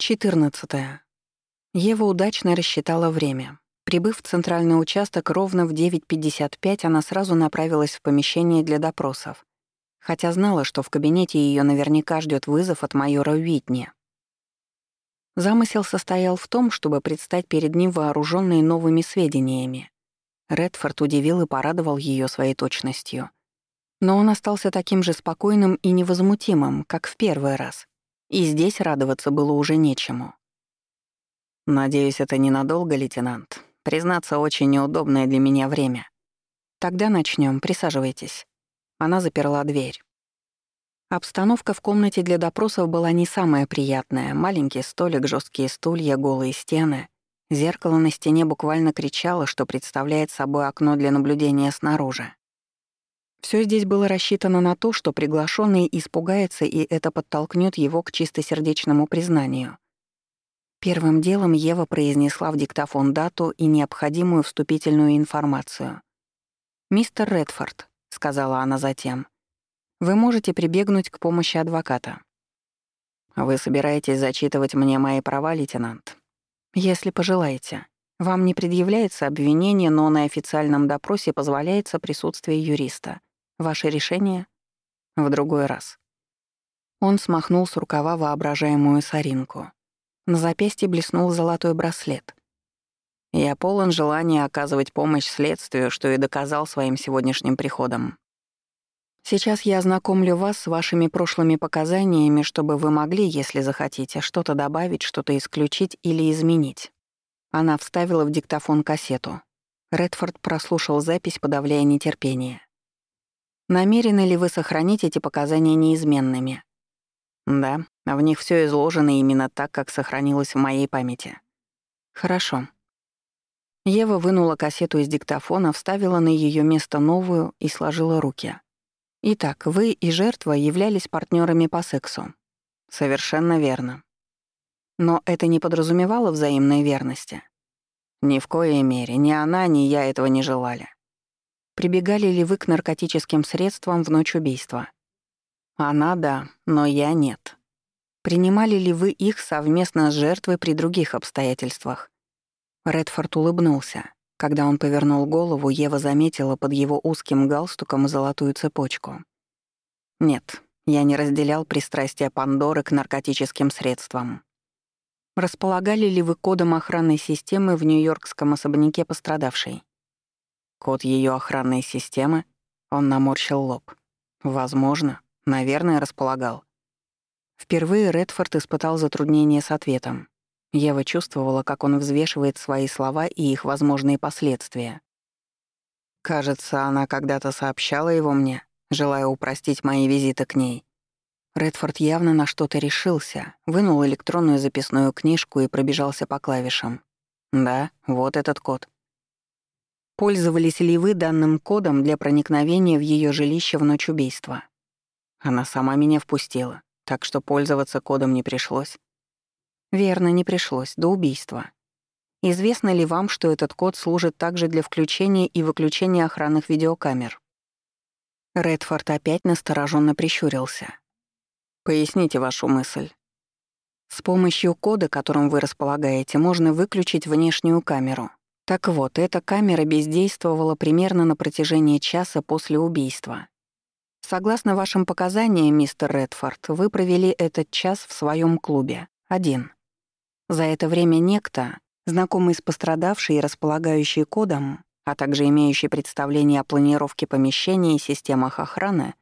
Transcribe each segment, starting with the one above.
14. Ева удачно рассчитала время. Прибыв в центральный участок ровно в 9.55, она сразу направилась в помещение для допросов, хотя знала, что в кабинете ее наверняка ждет вызов от майора Уитни. Замысел состоял в том, чтобы предстать перед ним вооруженной новыми сведениями. Редфорд удивил и порадовал ее своей точностью. Но он остался таким же спокойным и невозмутимым, как в первый раз. И здесь радоваться было уже нечему. «Надеюсь, это ненадолго, лейтенант. Признаться, очень неудобное для меня время». «Тогда начнем. Присаживайтесь». Она заперла дверь. Обстановка в комнате для допросов была не самая приятная. Маленький столик, жесткие стулья, голые стены. Зеркало на стене буквально кричало, что представляет собой окно для наблюдения снаружи. Все здесь было рассчитано на то, что приглашенный испугается, и это подтолкнет его к чистосердечному признанию. Первым делом Ева произнесла в диктофон дату и необходимую вступительную информацию. «Мистер Редфорд», — сказала она затем, — «вы можете прибегнуть к помощи адвоката». «Вы собираетесь зачитывать мне мои права, лейтенант?» «Если пожелаете. Вам не предъявляется обвинение, но на официальном допросе позволяется присутствие юриста. Ваше решение? В другой раз. Он смахнул с рукава воображаемую соринку. На запястье блеснул золотой браслет. Я полон желания оказывать помощь следствию, что и доказал своим сегодняшним приходом. Сейчас я ознакомлю вас с вашими прошлыми показаниями, чтобы вы могли, если захотите, что-то добавить, что-то исключить или изменить. Она вставила в диктофон кассету. Редфорд прослушал запись, подавляя нетерпение. Намерены ли вы сохранить эти показания неизменными? Да, в них все изложено именно так, как сохранилось в моей памяти. Хорошо. Ева вынула кассету из диктофона, вставила на ее место новую и сложила руки. Итак, вы и жертва являлись партнерами по сексу. Совершенно верно. Но это не подразумевало взаимной верности. Ни в коей мере, ни она, ни я этого не желали. Прибегали ли вы к наркотическим средствам в ночь убийства? Она — да, но я — нет. Принимали ли вы их совместно с жертвой при других обстоятельствах? Редфорд улыбнулся. Когда он повернул голову, Ева заметила под его узким галстуком золотую цепочку. Нет, я не разделял пристрастия Пандоры к наркотическим средствам. Располагали ли вы кодом охранной системы в нью-йоркском особняке пострадавшей? Код ее охранной системы? Он наморщил лоб. Возможно. Наверное, располагал. Впервые Редфорд испытал затруднение с ответом. Ева чувствовала, как он взвешивает свои слова и их возможные последствия. Кажется, она когда-то сообщала его мне, желая упростить мои визиты к ней. Редфорд явно на что-то решился, вынул электронную записную книжку и пробежался по клавишам. Да, вот этот код. Пользовались ли вы данным кодом для проникновения в ее жилище в ночь убийства? Она сама меня впустила, так что пользоваться кодом не пришлось. Верно, не пришлось, до убийства. Известно ли вам, что этот код служит также для включения и выключения охранных видеокамер? Редфорд опять настороженно прищурился. Поясните вашу мысль. С помощью кода, которым вы располагаете, можно выключить внешнюю камеру, так вот, эта камера бездействовала примерно на протяжении часа после убийства. Согласно вашим показаниям, мистер Редфорд, вы провели этот час в своем клубе, один. За это время некто, знакомый с пострадавшей и располагающий кодом, а также имеющий представление о планировке помещения и системах охраны,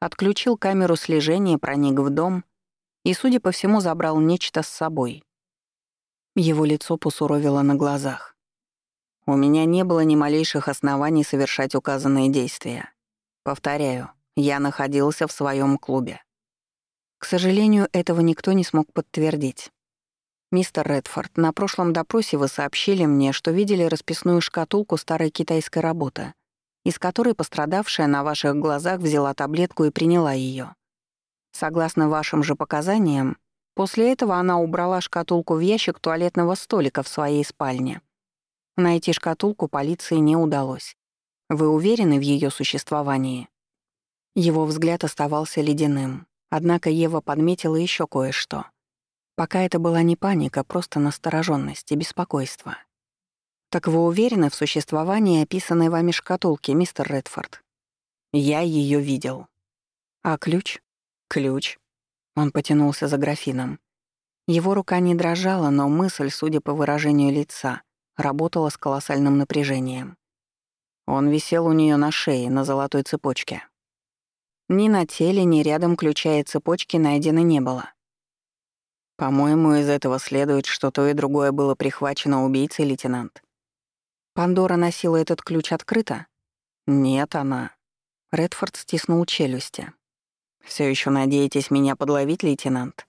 отключил камеру слежения, проник в дом и, судя по всему, забрал нечто с собой. Его лицо посуровило на глазах. У меня не было ни малейших оснований совершать указанные действия. Повторяю, я находился в своем клубе. К сожалению, этого никто не смог подтвердить. Мистер Редфорд, на прошлом допросе вы сообщили мне, что видели расписную шкатулку старой китайской работы, из которой пострадавшая на ваших глазах взяла таблетку и приняла ее. Согласно вашим же показаниям, после этого она убрала шкатулку в ящик туалетного столика в своей спальне — Найти шкатулку полиции не удалось. Вы уверены в ее существовании? Его взгляд оставался ледяным, однако Ева подметила еще кое-что. Пока это была не паника, просто настороженность и беспокойство. «Так вы уверены в существовании описанной вами шкатулки, мистер Редфорд?» «Я ее видел». «А ключ?» «Ключ». Он потянулся за графином. Его рука не дрожала, но мысль, судя по выражению лица, работала с колоссальным напряжением. Он висел у нее на шее, на золотой цепочке. Ни на теле, ни рядом ключа и цепочки найдено не было. По-моему, из этого следует, что то и другое было прихвачено убийцей, лейтенант. Пандора носила этот ключ открыто? Нет, она. Редфорд стиснул челюсти. Все еще надеетесь меня подловить, лейтенант?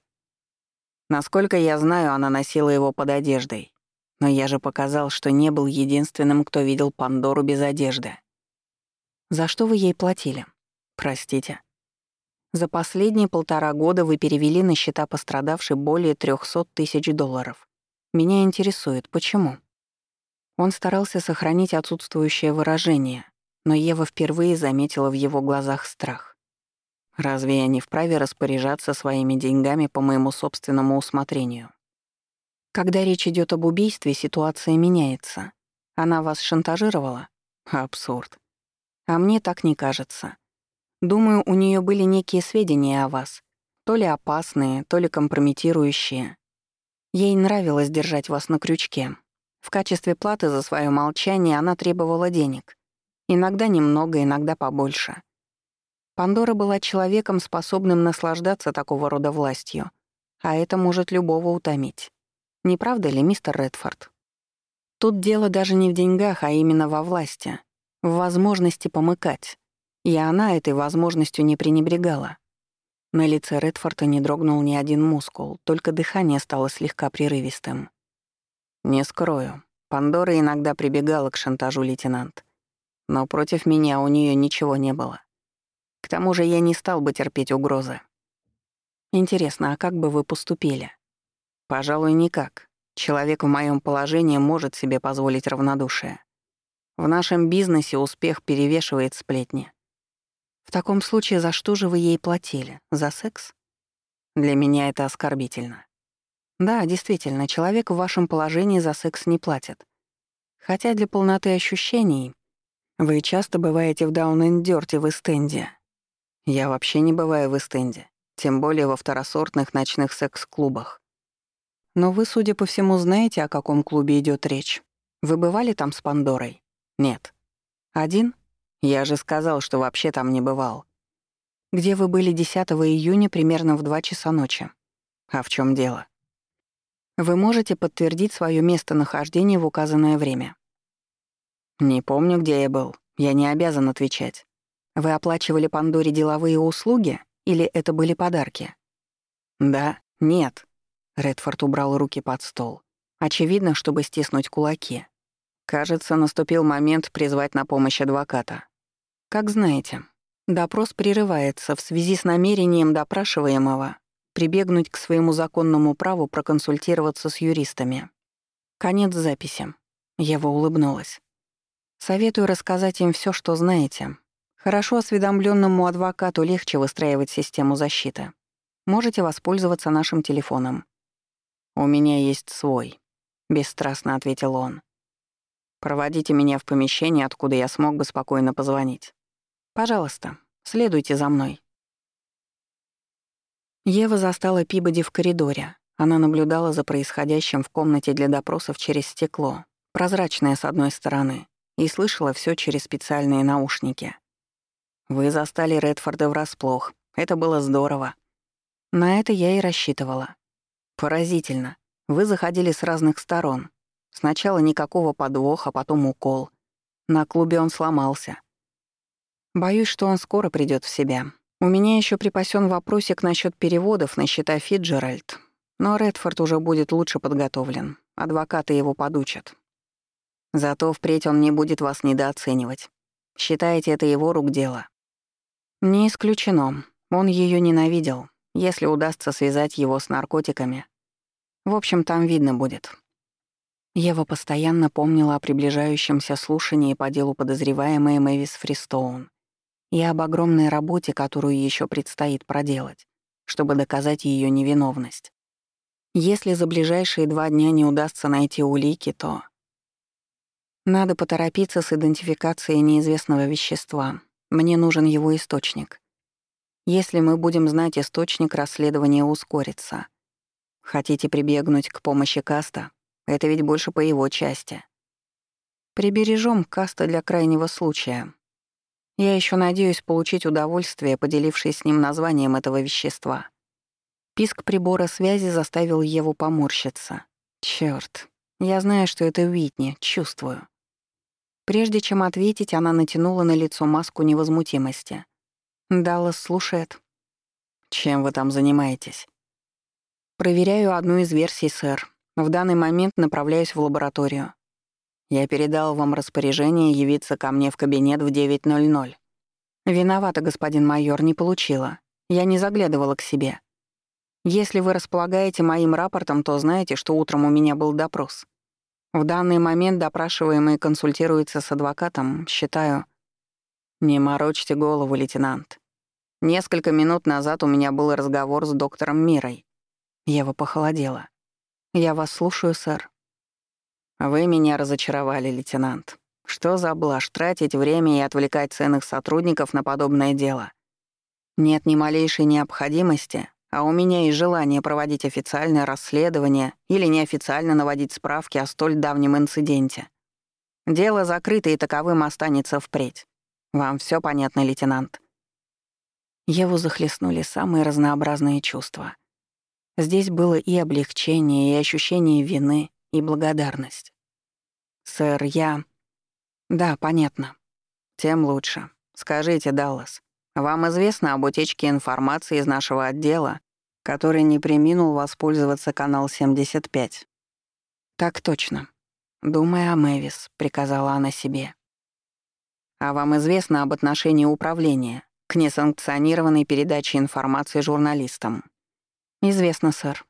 Насколько я знаю, она носила его под одеждой. Но я же показал, что не был единственным, кто видел Пандору без одежды. За что вы ей платили? Простите. За последние полтора года вы перевели на счета пострадавшей более 300 тысяч долларов. Меня интересует, почему? Он старался сохранить отсутствующее выражение, но Ева впервые заметила в его глазах страх. «Разве я не вправе распоряжаться своими деньгами по моему собственному усмотрению?» Когда речь идет об убийстве, ситуация меняется. Она вас шантажировала? Абсурд. А мне так не кажется. Думаю, у нее были некие сведения о вас. То ли опасные, то ли компрометирующие. Ей нравилось держать вас на крючке, в качестве платы за свое молчание она требовала денег. Иногда немного, иногда побольше. Пандора была человеком, способным наслаждаться такого рода властью, а это может любого утомить. Не правда ли, мистер Редфорд? Тут дело даже не в деньгах, а именно во власти, в возможности помыкать. И она этой возможностью не пренебрегала. На лице Редфорда не дрогнул ни один мускул, только дыхание стало слегка прерывистым. Не скрою, Пандора иногда прибегала к шантажу лейтенант. Но против меня у нее ничего не было. К тому же я не стал бы терпеть угрозы. Интересно, а как бы вы поступили? Пожалуй, никак. Человек в моем положении может себе позволить равнодушие. В нашем бизнесе успех перевешивает сплетни. В таком случае за что же вы ей платили? За секс? Для меня это оскорбительно. Да, действительно, человек в вашем положении за секс не платит. Хотя для полноты ощущений вы часто бываете в Даун-Энд-Дёрте в Эстенде. Я вообще не бываю в Эстенде, тем более во второсортных ночных секс-клубах. Но вы, судя по всему, знаете, о каком клубе идет речь. Вы бывали там с Пандорой? Нет. Один? Я же сказал, что вообще там не бывал. Где вы были 10 июня примерно в 2 часа ночи? А в чем дело? Вы можете подтвердить свое местонахождение в указанное время. Не помню, где я был. Я не обязан отвечать. Вы оплачивали Пандоре деловые услуги или это были подарки? Да, нет. Редфорд убрал руки под стол. Очевидно, чтобы стиснуть кулаки. Кажется, наступил момент призвать на помощь адвоката. Как знаете, допрос прерывается в связи с намерением допрашиваемого прибегнуть к своему законному праву проконсультироваться с юристами. Конец записи. Ева улыбнулась. Советую рассказать им все, что знаете. Хорошо осведомленному адвокату легче выстраивать систему защиты. Можете воспользоваться нашим телефоном. «У меня есть свой», — бесстрастно ответил он. «Проводите меня в помещение, откуда я смог бы спокойно позвонить. Пожалуйста, следуйте за мной». Ева застала Пибоди в коридоре. Она наблюдала за происходящим в комнате для допросов через стекло, прозрачное с одной стороны, и слышала все через специальные наушники. «Вы застали Редфорда врасплох. Это было здорово». На это я и рассчитывала. Поразительно. Вы заходили с разных сторон. Сначала никакого подвоха, потом укол. На клубе он сломался. Боюсь, что он скоро придет в себя. У меня еще припасен вопросик насчет переводов на счета Фиджеральд, но Редфорд уже будет лучше подготовлен. Адвокаты его подучат. Зато впредь он не будет вас недооценивать. Считаете, это его рук дело? Не исключено. Он ее ненавидел. Если удастся связать его с наркотиками. В общем, там видно будет. Ева постоянно помнила о приближающемся слушании по делу подозреваемой Мэвис Фристоун и об огромной работе, которую еще предстоит проделать, чтобы доказать ее невиновность. Если за ближайшие два дня не удастся найти улики, то... Надо поторопиться с идентификацией неизвестного вещества. Мне нужен его источник. Если мы будем знать источник, расследование ускорится. Хотите прибегнуть к помощи Каста? Это ведь больше по его части. Прибережем Каста для крайнего случая. Я еще надеюсь получить удовольствие, поделившись с ним названием этого вещества. Писк прибора связи заставил Еву поморщиться. Чёрт, я знаю, что это Уитни, чувствую. Прежде чем ответить, она натянула на лицо маску невозмутимости. Даллас слушает. «Чем вы там занимаетесь?» «Проверяю одну из версий, сэр. В данный момент направляюсь в лабораторию. Я передал вам распоряжение явиться ко мне в кабинет в 9.00. Виновата, господин майор, не получила. Я не заглядывала к себе. Если вы располагаете моим рапортом, то знаете, что утром у меня был допрос. В данный момент допрашиваемый консультируется с адвокатом, считаю... Не морочьте голову, лейтенант. Несколько минут назад у меня был разговор с доктором Мирой. Ева похолодела. «Я вас слушаю, сэр». «Вы меня разочаровали, лейтенант. Что за блажь тратить время и отвлекать ценных сотрудников на подобное дело? Нет ни малейшей необходимости, а у меня и желание проводить официальное расследование или неофициально наводить справки о столь давнем инциденте. Дело закрыто и таковым останется впредь. Вам все понятно, лейтенант?» Еву захлестнули самые разнообразные чувства. Здесь было и облегчение, и ощущение вины, и благодарность. «Сэр, я...» «Да, понятно. Тем лучше. Скажите, Даллас, вам известно об утечке информации из нашего отдела, который не приминул воспользоваться канал 75?» «Так точно. Думая о Мэвис», — приказала она себе. «А вам известно об отношении управления к несанкционированной передаче информации журналистам?» «Известно, сэр».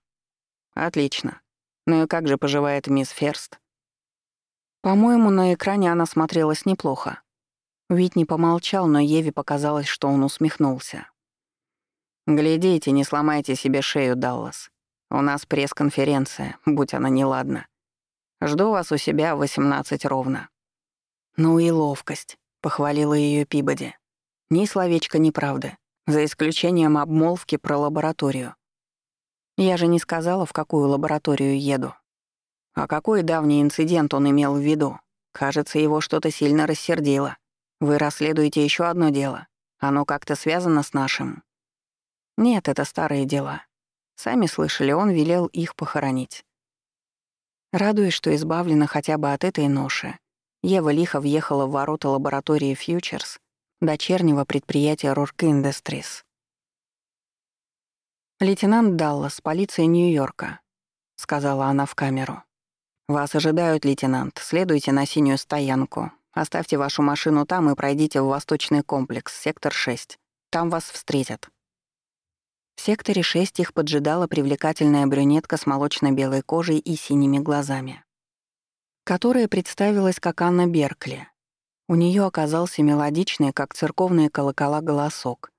«Отлично. Ну и как же поживает мисс Ферст?» По-моему, на экране она смотрелась неплохо. Витни помолчал, но Еве показалось, что он усмехнулся. «Глядите, не сломайте себе шею, Даллас. У нас пресс-конференция, будь она неладна. Жду вас у себя в 18 ровно». «Ну и ловкость», — похвалила ее Пибоди. «Ни словечка неправды, за исключением обмолвки про лабораторию. Я же не сказала, в какую лабораторию еду. А какой давний инцидент он имел в виду? Кажется, его что-то сильно рассердило. Вы расследуете еще одно дело. Оно как-то связано с нашим. Нет, это старые дела. Сами слышали, он велел их похоронить. Радуясь, что избавлена хотя бы от этой ноши, Ева лихо въехала в ворота лаборатории «Фьючерс», дочернего предприятия «Рорк Industries. «Лейтенант Даллас, полиция Нью-Йорка», — сказала она в камеру. «Вас ожидают, лейтенант. Следуйте на синюю стоянку. Оставьте вашу машину там и пройдите в восточный комплекс, сектор 6. Там вас встретят». В секторе 6 их поджидала привлекательная брюнетка с молочно-белой кожей и синими глазами, которая представилась как Анна Беркли. У нее оказался мелодичный, как церковные колокола, голосок,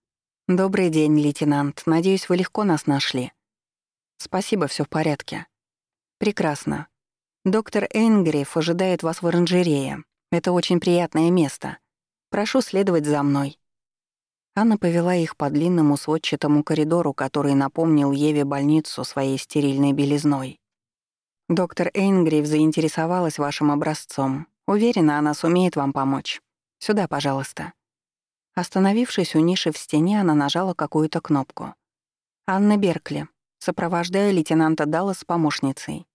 «Добрый день, лейтенант. Надеюсь, вы легко нас нашли». «Спасибо, все в порядке». «Прекрасно. Доктор Эйнгриф ожидает вас в оранжерее. Это очень приятное место. Прошу следовать за мной». Анна повела их по длинному сводчатому коридору, который напомнил Еве больницу своей стерильной белизной. «Доктор Эйнгриф заинтересовалась вашим образцом. Уверена, она сумеет вам помочь. Сюда, пожалуйста». Остановившись у ниши в стене, она нажала какую-то кнопку. «Анна Беркли, сопровождая лейтенанта Далла с помощницей».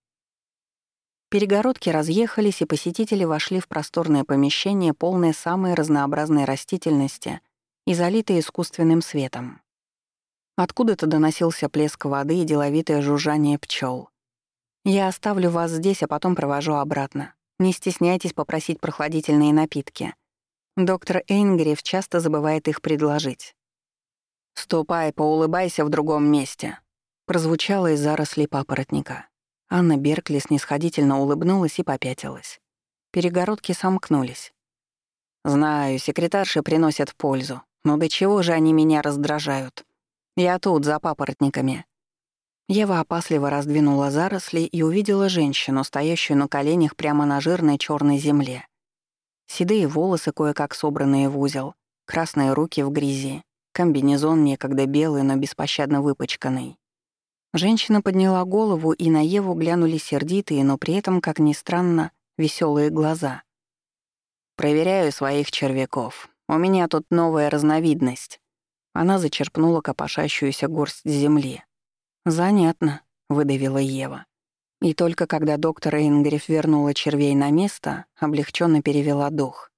Перегородки разъехались, и посетители вошли в просторное помещение, полное самой разнообразной растительности и залитое искусственным светом. Откуда-то доносился плеск воды и деловитое жужжание пчел. «Я оставлю вас здесь, а потом провожу обратно. Не стесняйтесь попросить прохладительные напитки. Доктор Эйнгриф часто забывает их предложить. «Ступай, поулыбайся в другом месте», — прозвучало из зарослей папоротника. Анна Беркли снисходительно улыбнулась и попятилась. Перегородки сомкнулись. «Знаю, секретарши приносят пользу, но до чего же они меня раздражают? Я тут, за папоротниками». Ева опасливо раздвинула заросли и увидела женщину, стоящую на коленях прямо на жирной черной земле. Седые волосы, кое-как собранные в узел, красные руки в грязи, комбинезон некогда белый, но беспощадно выпачканный. Женщина подняла голову, и на Еву глянули сердитые, но при этом, как ни странно, веселые глаза. «Проверяю своих червяков. У меня тут новая разновидность». Она зачерпнула копошащуюся горсть земли. «Занятно», — выдавила Ева. И только когда доктор Эйнгриф вернула червей на место, облегченно перевела дух.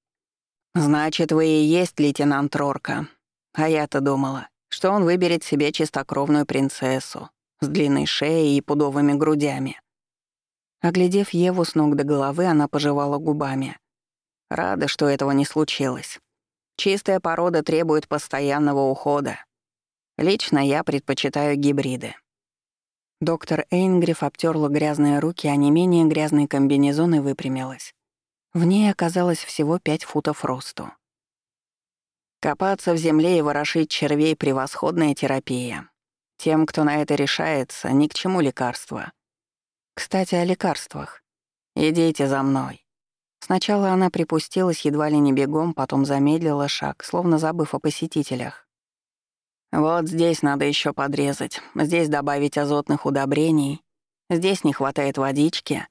«Значит, вы и есть лейтенант Рорка. А я-то думала, что он выберет себе чистокровную принцессу с длинной шеей и пудовыми грудями». Оглядев Еву с ног до головы, она пожевала губами. Рада, что этого не случилось. Чистая порода требует постоянного ухода. Лично я предпочитаю гибриды. Доктор Эйнгриф обтерла грязные руки, а не менее грязный комбинезон выпрямилась. В ней оказалось всего пять футов росту. Копаться в земле и ворошить червей — превосходная терапия. Тем, кто на это решается, ни к чему лекарства. Кстати, о лекарствах. Идите за мной. Сначала она припустилась едва ли не бегом, потом замедлила шаг, словно забыв о посетителях. Вот здесь надо еще подрезать, здесь добавить азотных удобрений, здесь не хватает водички.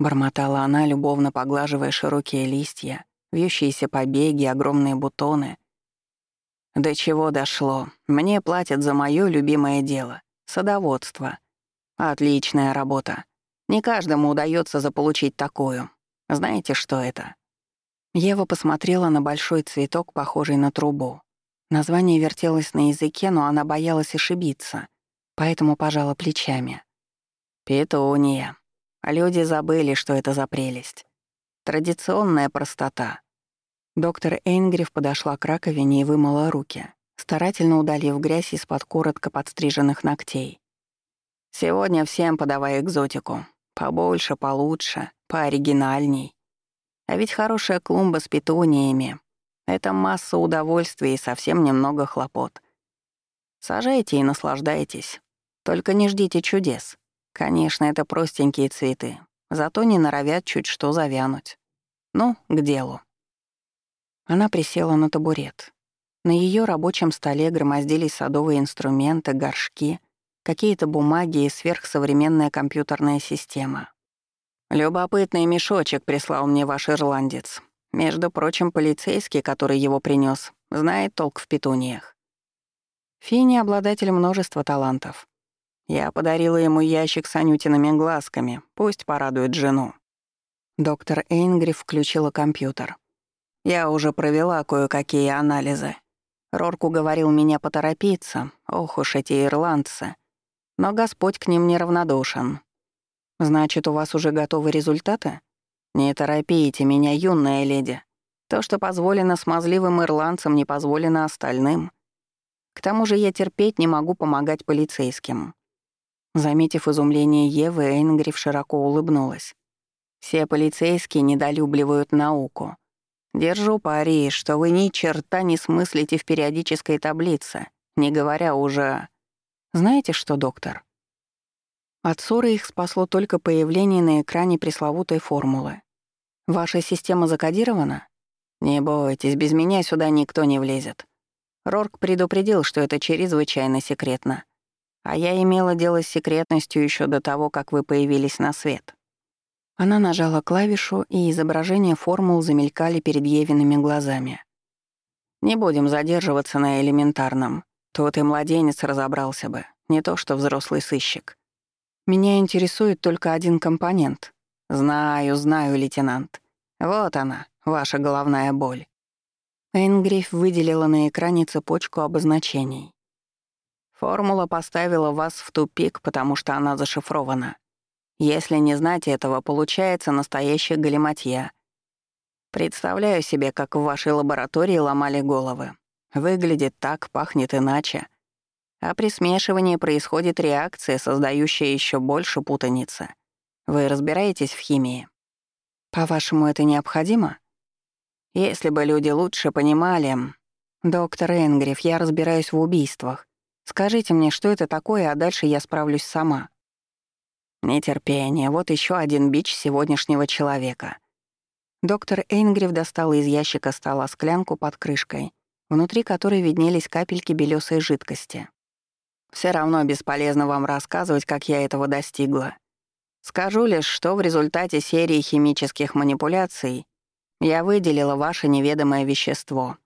Бормотала она, любовно поглаживая широкие листья, вьющиеся побеги, огромные бутоны. До чего дошло? Мне платят за мое любимое дело — садоводство. Отличная работа. Не каждому удается заполучить такую. Знаете, что это? Ева посмотрела на большой цветок, похожий на трубу. Название вертелось на языке, но она боялась ошибиться, поэтому пожала плечами. «Петуния. Люди забыли, что это за прелесть. Традиционная простота». Доктор Эйнгриф подошла к раковине и вымыла руки, старательно удалив грязь из-под коротко подстриженных ногтей. «Сегодня всем подавай экзотику. Побольше, получше, пооригинальней. А ведь хорошая клумба с петуниями это масса удовольствия и совсем немного хлопот. Сажайте и наслаждайтесь. Только не ждите чудес. Конечно, это простенькие цветы, зато не норовят чуть что завянуть. Ну, к делу. Она присела на табурет. На ее рабочем столе громоздились садовые инструменты, горшки, какие-то бумаги и сверхсовременная компьютерная система. «Любопытный мешочек прислал мне ваш ирландец. Между прочим, полицейский, который его принес, знает толк в петуниях. Финни — обладатель множества талантов. Я подарила ему ящик с анютиными глазками, пусть порадует жену. Доктор Эйнгриф включила компьютер. Я уже провела кое-какие анализы. Рорку говорил меня поторопиться, ох уж эти ирландцы. Но Господь к ним неравнодушен. Значит, у вас уже готовы результаты? «Не торопите меня, юная леди. То, что позволено смазливым ирландцам, не позволено остальным. К тому же я терпеть не могу помогать полицейским». Заметив изумление Евы, Эйнгриф широко улыбнулась. «Все полицейские недолюбливают науку. Держу пари, что вы ни черта не смыслите в периодической таблице, не говоря уже... Знаете что, доктор?» От ссоры их спасло только появление на экране пресловутой формулы. Ваша система закодирована? Не бойтесь, без меня сюда никто не влезет. Рорк предупредил, что это чрезвычайно секретно. А я имела дело с секретностью еще до того, как вы появились на свет. Она нажала клавишу, и изображения формул замелькали перед Евиными глазами. Не будем задерживаться на элементарном. Тот и младенец разобрался бы, не то что взрослый сыщик. Меня интересует только один компонент «Знаю, знаю, лейтенант. Вот она, ваша головная боль». Эйнгриф выделила на экране цепочку обозначений. Формула поставила вас в тупик, потому что она зашифрована. Если не знать этого, получается настоящая галиматья. Представляю себе, как в вашей лаборатории ломали головы. Выглядит так, пахнет иначе. А при смешивании происходит реакция, создающая еще больше путаницы. Вы разбираетесь в химии? По-вашему, это необходимо? Если бы люди лучше понимали... Доктор Энгриф, я разбираюсь в убийствах. Скажите мне, что это такое, а дальше я справлюсь сама». Нетерпение — вот еще один бич сегодняшнего человека. Доктор Эйнгриф достал из ящика стола склянку под крышкой, внутри которой виднелись капельки белесой жидкости. Все равно бесполезно вам рассказывать, как я этого достигла. Скажу лишь, что в результате серии химических манипуляций я выделила ваше неведомое вещество.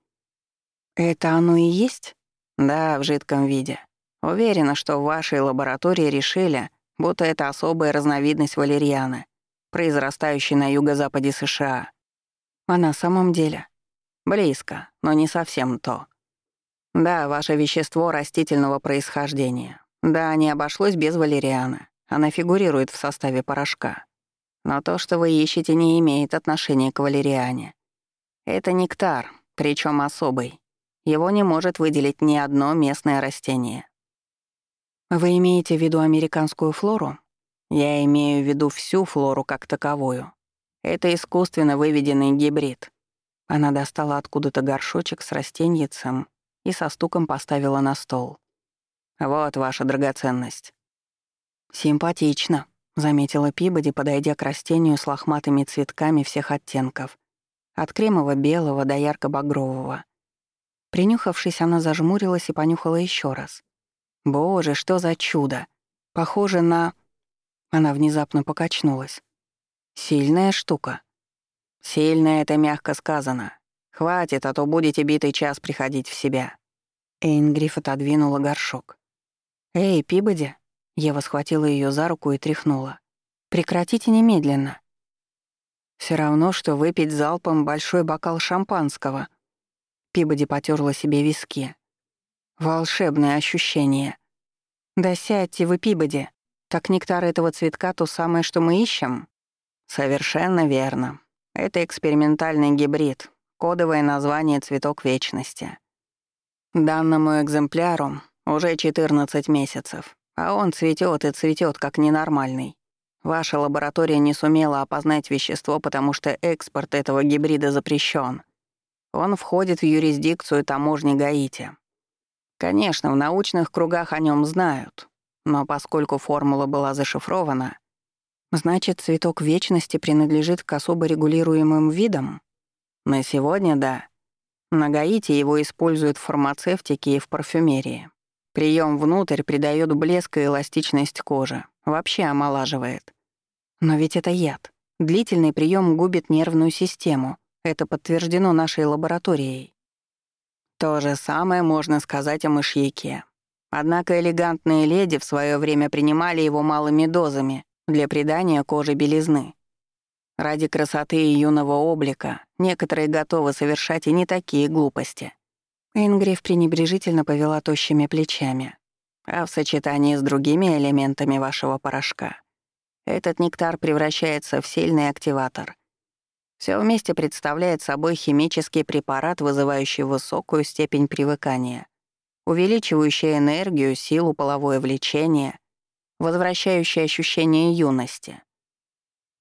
Это оно и есть? Да, в жидком виде. Уверена, что в вашей лаборатории решили, будто это особая разновидность валерьяны, произрастающей на юго-западе США. А на самом деле? Близко, но не совсем то. Да, ваше вещество растительного происхождения. Да, не обошлось без валерианы. Она фигурирует в составе порошка. Но то, что вы ищете, не имеет отношения к валериане. Это нектар, причем особый. Его не может выделить ни одно местное растение. Вы имеете в виду американскую флору? Я имею в виду всю флору как таковую. Это искусственно выведенный гибрид. Она достала откуда-то горшочек с растеньицем и со стуком поставила на стол. «Вот ваша драгоценность. «Симпатично», — заметила Пибоди, подойдя к растению с лохматыми цветками всех оттенков, от кремово-белого до ярко-багрового. Принюхавшись, она зажмурилась и понюхала еще раз. «Боже, что за чудо! Похоже на...» Она внезапно покачнулась. «Сильная штука». «Сильная — это мягко сказано. Хватит, а то будете битый час приходить в себя». Эйнгриф отодвинула горшок. «Эй, Пибоди, Ева схватила ее за руку и тряхнула. «Прекратите немедленно». Все равно, что выпить залпом большой бокал шампанского. Пибоди потерла себе виски. Волшебное ощущение. «Да сядьте вы, Пибоди. Так нектар этого цветка то самое, что мы ищем?» «Совершенно верно. Это экспериментальный гибрид, кодовое название «Цветок вечности». Данному экземпляру уже 14 месяцев. А он цветет и цветет как ненормальный. Ваша лаборатория не сумела опознать вещество, потому что экспорт этого гибрида запрещен. Он входит в юрисдикцию таможни Гаити. Конечно, в научных кругах о нем знают, но поскольку формула была зашифрована, значит, цветок вечности принадлежит к особо регулируемым видам? На сегодня — да. На Гаити его используют в фармацевтике и в парфюмерии. Прием внутрь придает блеск и эластичность кожи, вообще омолаживает. Но ведь это яд. Длительный прием губит нервную систему. Это подтверждено нашей лабораторией. То же самое можно сказать о мышьяке. Однако элегантные леди в свое время принимали его малыми дозами для придания коже белизны. Ради красоты и юного облика некоторые готовы совершать и не такие глупости. Ингриф пренебрежительно повела тощими плечами. А в сочетании с другими элементами вашего порошка этот нектар превращается в сильный активатор. Все вместе представляет собой химический препарат, вызывающий высокую степень привыкания, увеличивающий энергию, силу, половое влечение, возвращающий ощущение юности.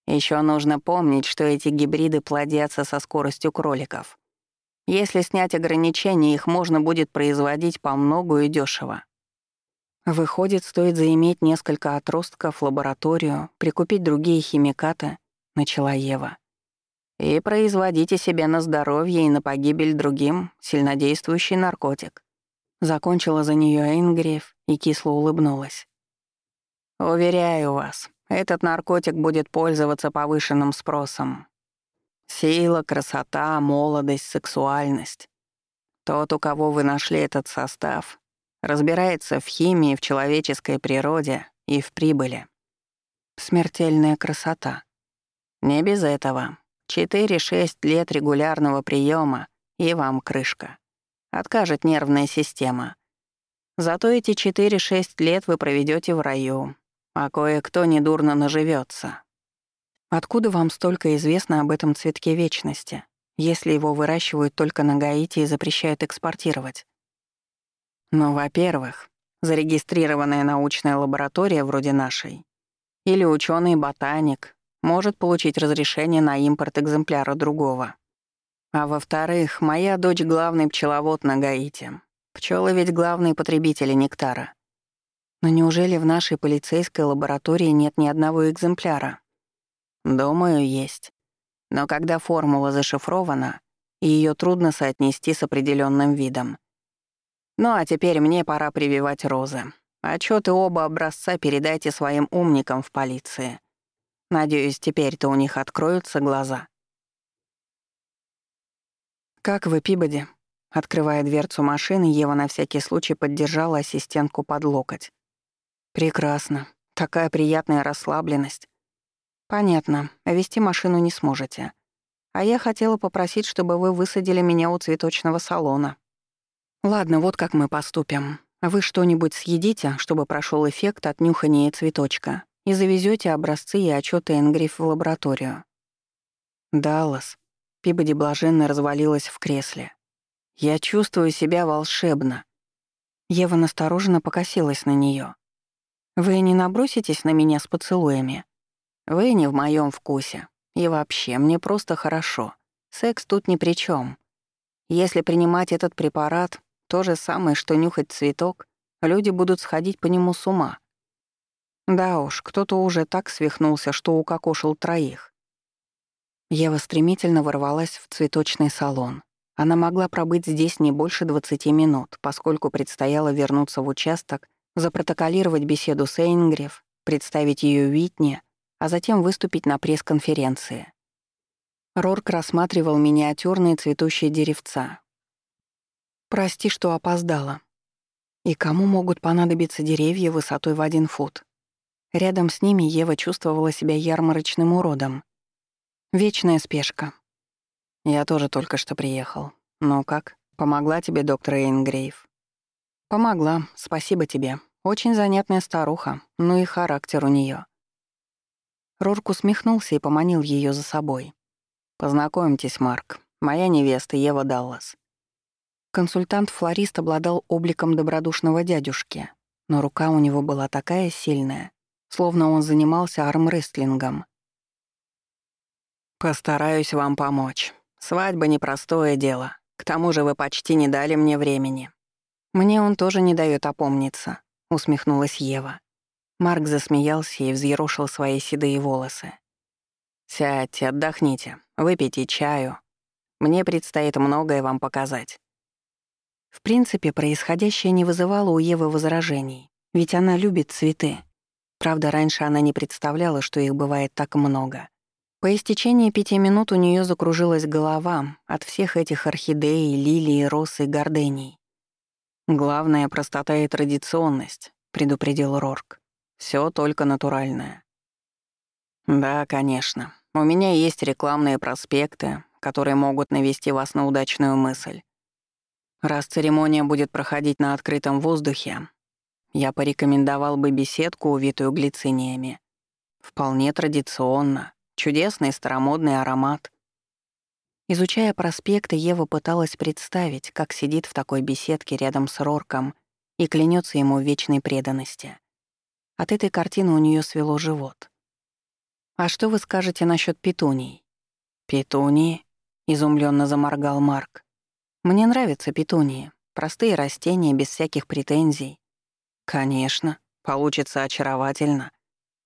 Еще нужно помнить, что эти гибриды плодятся со скоростью кроликов. Если снять ограничения, их можно будет производить по многу и дешево. Выходит, стоит заиметь несколько отростков, лабораторию, прикупить другие химикаты, начала Ева. И производите себе на здоровье и на погибель другим сильнодействующий наркотик. Закончила за нее Эйнгриф и кисло улыбнулась. Уверяю вас, этот наркотик будет пользоваться повышенным спросом. Сила, красота, молодость, сексуальность. Тот, у кого вы нашли этот состав, разбирается в химии, в человеческой природе и в прибыли. Смертельная красота. Не без этого. 4-6 лет регулярного приема и вам крышка. Откажет нервная система. Зато эти 4-6 лет вы проведете в раю, а кое-кто недурно наживется. Откуда вам столько известно об этом цветке вечности, если его выращивают только на Гаити и запрещают экспортировать? Ну, во-первых, зарегистрированная научная лаборатория вроде нашей или ученый-ботаник может получить разрешение на импорт экземпляра другого. А во-вторых, моя дочь главный пчеловод на Гаити. Пчелы ведь главные потребители нектара. Но неужели в нашей полицейской лаборатории нет ни одного экземпляра? Думаю, есть. Но когда формула зашифрована, ее трудно соотнести с определенным видом. Ну а теперь мне пора прививать розы. Отчеты оба образца передайте своим умникам в полиции. Надеюсь, теперь-то у них откроются глаза. «Как вы, Пибоди?» Открывая дверцу машины, Ева на всякий случай поддержала ассистентку под локоть. «Прекрасно. Такая приятная расслабленность. Понятно, вести машину не сможете. А я хотела попросить, чтобы вы высадили меня у цветочного салона. Ладно, вот как мы поступим. Вы что-нибудь съедите, чтобы прошел эффект от нюхания цветочка, и завезете образцы и отчеты Энгриф в лабораторию. Даллас. Пибоди блаженно развалилась в кресле. Я чувствую себя волшебно. Ева настороженно покосилась на нее. Вы не наброситесь на меня с поцелуями? Вы не в моем вкусе. И вообще, мне просто хорошо. Секс тут ни при чем. Если принимать этот препарат, то же самое, что нюхать цветок, люди будут сходить по нему с ума. Да уж, кто-то уже так свихнулся, что укокошил троих. Ева стремительно ворвалась в цветочный салон. Она могла пробыть здесь не больше 20 минут, поскольку предстояло вернуться в участок, запротоколировать беседу с Эйнгрев, представить ее Витне, а затем выступить на пресс-конференции. Рорк рассматривал миниатюрные цветущие деревца. «Прости, что опоздала. И кому могут понадобиться деревья высотой в один фут?» Рядом с ними Ева чувствовала себя ярмарочным уродом. Вечная спешка. «Я тоже только что приехал. Ну как, помогла тебе доктор Эйнгрейв?» «Помогла, спасибо тебе. Очень занятная старуха, ну и характер у нее. Рорк усмехнулся и поманил ее за собой. «Познакомьтесь, Марк. Моя невеста Ева Даллас». Консультант-флорист обладал обликом добродушного дядюшки, но рука у него была такая сильная, словно он занимался армрестлингом. «Постараюсь вам помочь. Свадьба — непростое дело. К тому же вы почти не дали мне времени». «Мне он тоже не дает опомниться», — усмехнулась Ева. Марк засмеялся и взъерошил свои седые волосы. «Сядьте, отдохните, выпейте чаю. Мне предстоит многое вам показать». В принципе, происходящее не вызывало у Евы возражений, ведь она любит цветы. Правда, раньше она не представляла, что их бывает так много. По истечении пяти минут у нее закружилась голова от всех этих орхидей, лилий, роз и гордений. «Главное — простота и традиционность», — предупредил Рорк. Все только натуральное. Да, конечно. У меня есть рекламные проспекты, которые могут навести вас на удачную мысль. Раз церемония будет проходить на открытом воздухе, я порекомендовал бы беседку, увитую глициниями. Вполне традиционно, чудесный старомодный аромат. Изучая проспекты, Ева пыталась представить, как сидит в такой беседке рядом с Рорком и клянется ему в вечной преданности. От этой картины у нее свело живот. «А что вы скажете насчет петуний?» «Петунии?» — изумленно заморгал Марк. «Мне нравятся петунии. Простые растения, без всяких претензий». «Конечно, получится очаровательно.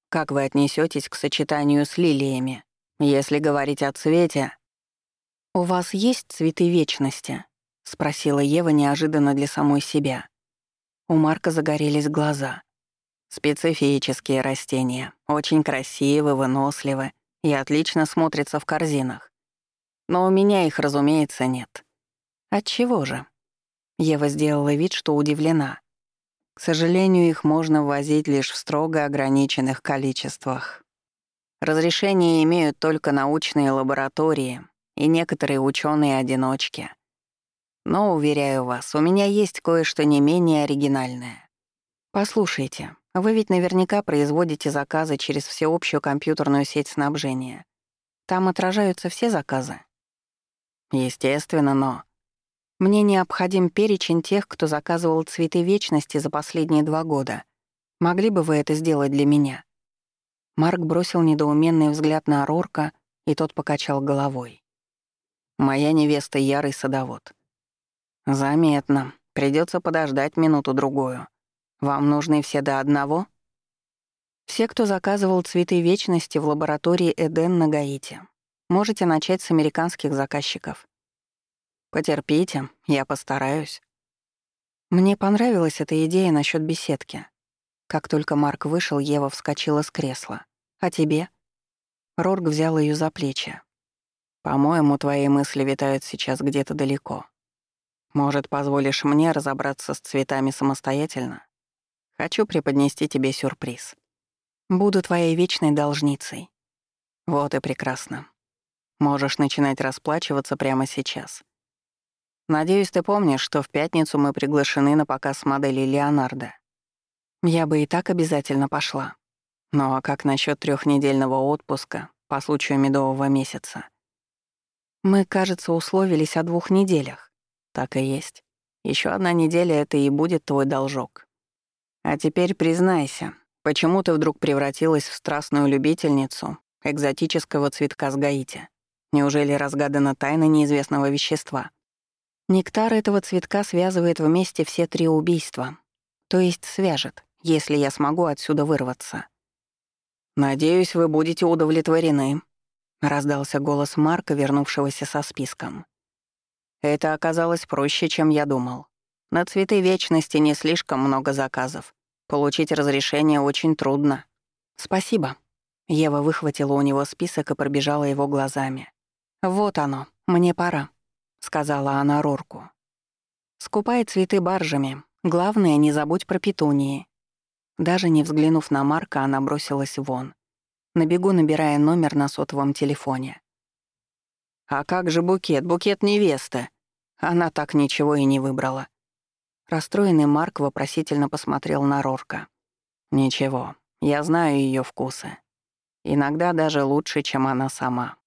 Как вы отнесетесь к сочетанию с лилиями? Если говорить о цвете...» «У вас есть цветы вечности?» — спросила Ева неожиданно для самой себя. У Марка загорелись глаза. Специфические растения, очень красивы, выносливы и отлично смотрятся в корзинах. Но у меня их, разумеется, нет. Отчего же? Ева сделала вид, что удивлена. К сожалению, их можно ввозить лишь в строго ограниченных количествах. Разрешение имеют только научные лаборатории и некоторые ученые одиночки Но, уверяю вас, у меня есть кое-что не менее оригинальное. Послушайте, вы ведь наверняка производите заказы через всеобщую компьютерную сеть снабжения. Там отражаются все заказы? Естественно, но... Мне необходим перечень тех, кто заказывал цветы вечности за последние два года. Могли бы вы это сделать для меня?» Марк бросил недоуменный взгляд на Рорка, и тот покачал головой. «Моя невеста — ярый садовод». «Заметно. Придется подождать минуту-другую. Вам нужны все до одного?» Все, кто заказывал цветы вечности в лаборатории Эден на Гаити. Можете начать с американских заказчиков. Потерпите, я постараюсь. Мне понравилась эта идея насчет беседки. Как только Марк вышел, Ева вскочила с кресла. «А тебе?» Рорг взял ее за плечи. «По-моему, твои мысли витают сейчас где-то далеко. Может, позволишь мне разобраться с цветами самостоятельно? Хочу преподнести тебе сюрприз. Буду твоей вечной должницей. Вот и прекрасно. Можешь начинать расплачиваться прямо сейчас. Надеюсь, ты помнишь, что в пятницу мы приглашены на показ модели Леонардо. Я бы и так обязательно пошла. Ну а как насчет трехнедельного отпуска по случаю медового месяца? Мы, кажется, условились о двух неделях. Так и есть. Еще одна неделя — это и будет твой должок. А теперь признайся, почему ты вдруг превратилась в страстную любительницу экзотического цветка с Гаити? Неужели разгадана тайна неизвестного вещества? Нектар этого цветка связывает вместе все три убийства. То есть свяжет если я смогу отсюда вырваться. «Надеюсь, вы будете удовлетворены», — раздался голос Марка, вернувшегося со списком. «Это оказалось проще, чем я думал. На цветы вечности не слишком много заказов. Получить разрешение очень трудно». «Спасибо». Ева выхватила у него список и пробежала его глазами. «Вот оно, мне пора», — сказала она Рорку. «Скупай цветы баржами. Главное, не забудь про петунии. Даже не взглянув на Марка, она бросилась вон, на бегу набирая номер на сотовом телефоне. «А как же букет? Букет невесты!» Она так ничего и не выбрала. Расстроенный Марк вопросительно посмотрел на Рорка. «Ничего, я знаю ее вкусы. Иногда даже лучше, чем она сама».